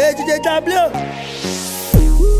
DJ W.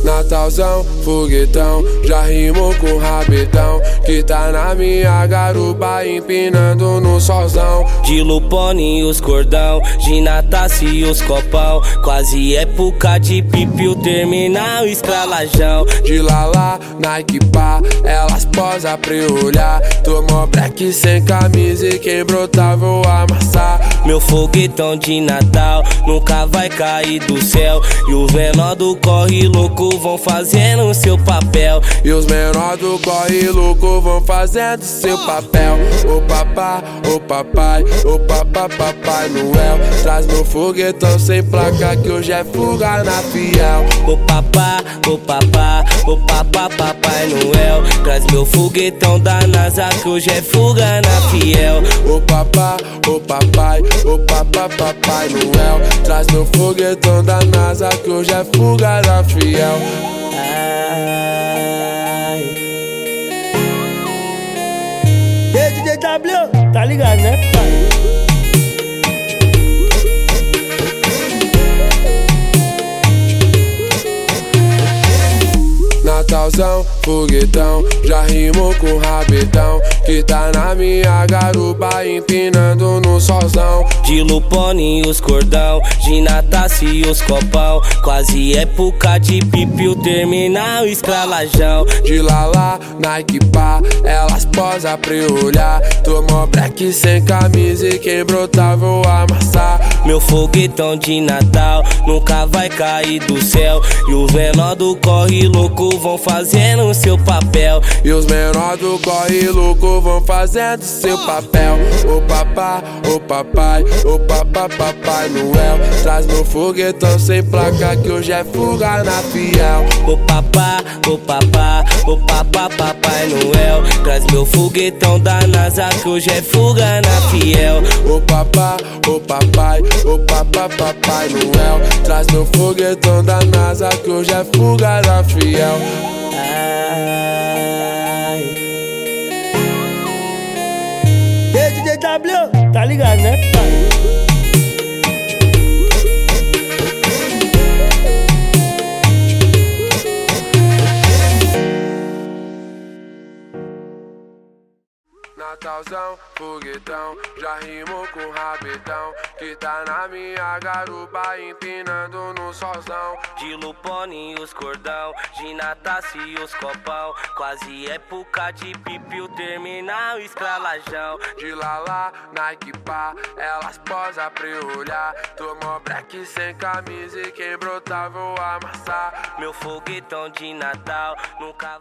Natalzão, foguetão, já rimou com rabetão Que tá na minha garupa empinando no solzão. De Lupone os cordão, de Natassi e os copão Quase época de pipi, o terminal escralajão. De Lala, Nike pá, elas posa pra eu olhar. Tomou break sem camisa e quem brotar vou amassar Meu foguetão de Natal nunca vai cair do céu E o venó do corre louco vão fazendo seu papel. E os menores do corre louco vão fazendo seu papel. O papá, o papai, o papá, papai Noel. Traz meu foguetão sem placa que hoje é fuga na fiel. O papá, o papá, o papá, papai Noel. Traz meu foguetão da NASA que hoje é fuga na fiel. O papá, o papai, o papá, papai Noel. Traz meu foguetão da NASA que hoje é fuga na fiel. Ai. Ei, DJ W, tá ligado, né? Natalzão, foguetão, já rimou com rabetão Que tá na minha garupa empinando no solzão. De Lupone os cordão, de Natassi os copão Quase época de pipi, o terminal escralajão De Lala, Nike pá, elas posa pra eu olhar. Tomou break sem camisa e quem brotar vou amassar Meu foguetão de Natal nunca vai cair do céu E o venó do corre louco vão fazendo seu papel. E os menores do corre louco vão fazendo seu papel. O papá, o papai, o papá, papai Noel. Traz meu foguetão sem placa que hoje é fuga na fiel. O papá, o papá, o papá, papai Noel. Traz meu foguetão da NASA que hoje é fuga na fiel. O papá, o papai, o papá, papai Noel. Traz meu foguetão da NASA que hoje é fuga na fiel. Ai. Ei, DJ W, tá ligado, né? Natalzão, foguetão, já rimou com rabetão Que tá na minha garupa empinando no solzão. De Lupone os cordão, de Natassi e os copão. Quase época de pipi, o terminal escralajão De Lala, Nike pá, elas posa pra eu olhar. Tomou break sem camisa e quem brotar vou amassar. Meu foguetão de Natal nunca vai